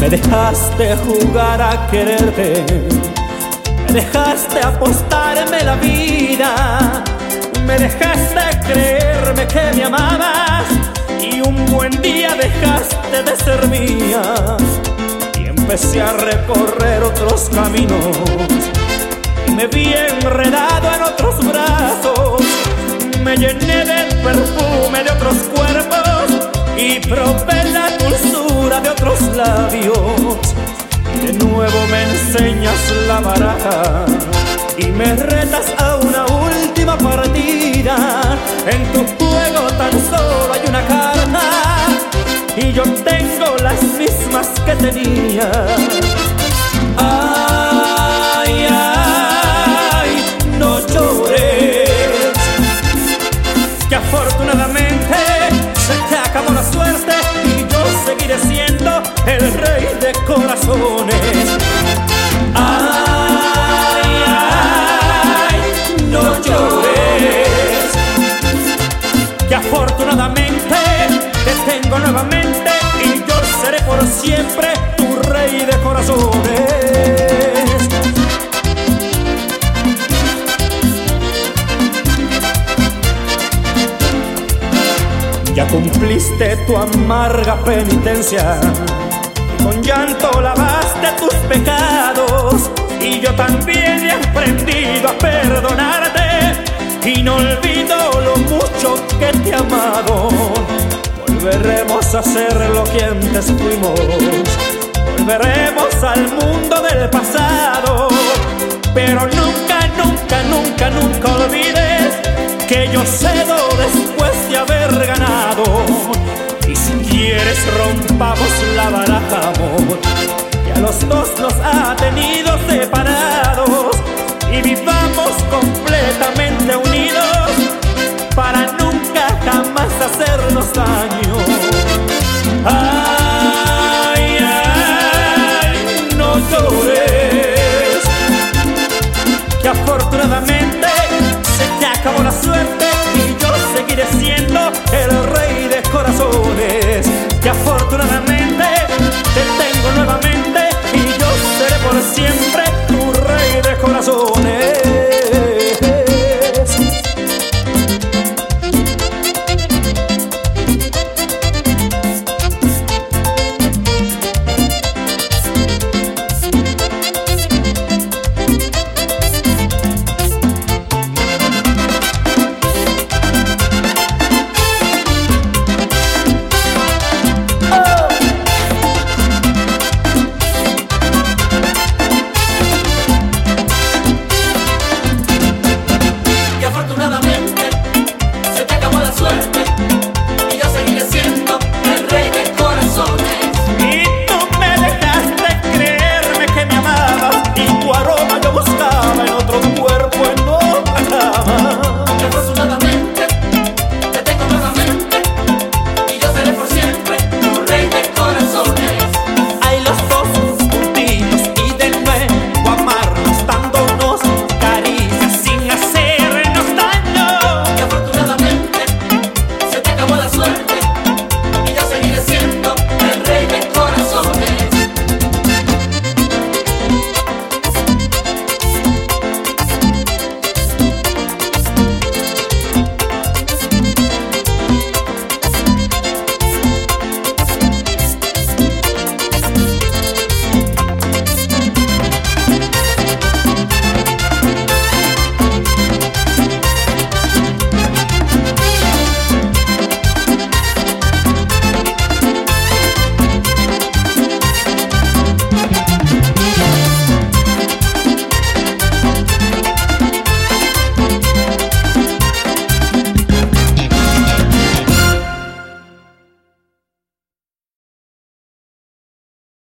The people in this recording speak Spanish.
Me dejaste jugar a quererte, me dejaste apostarme la vida, me dejaste creerme que me amabas buen día dejaste de ser mía y empecé a recorrer otros caminos me vi enredado en otros brazos, me llené del perfume de otros cuerpos y probé la dulzura de otros labios. De nuevo me enseñas la baraja y me retas a una última partida. En tu Ay, ay, no llores, que afortunadamente se te acabó la suerte y yo seguiré siendo el rey de corazones. Ya cumpliste tu amarga penitencia. Con llanto lavaste tus pecados. Y yo también he aprendido a perdonarte. Y no olvido lo mucho que te he amado. Volveremos a ser lo que antes fuimos, volveremos al mundo del pasado, rompamos la baraja, amor, que a los dos nos ha tenido separados. Y vivamos completamente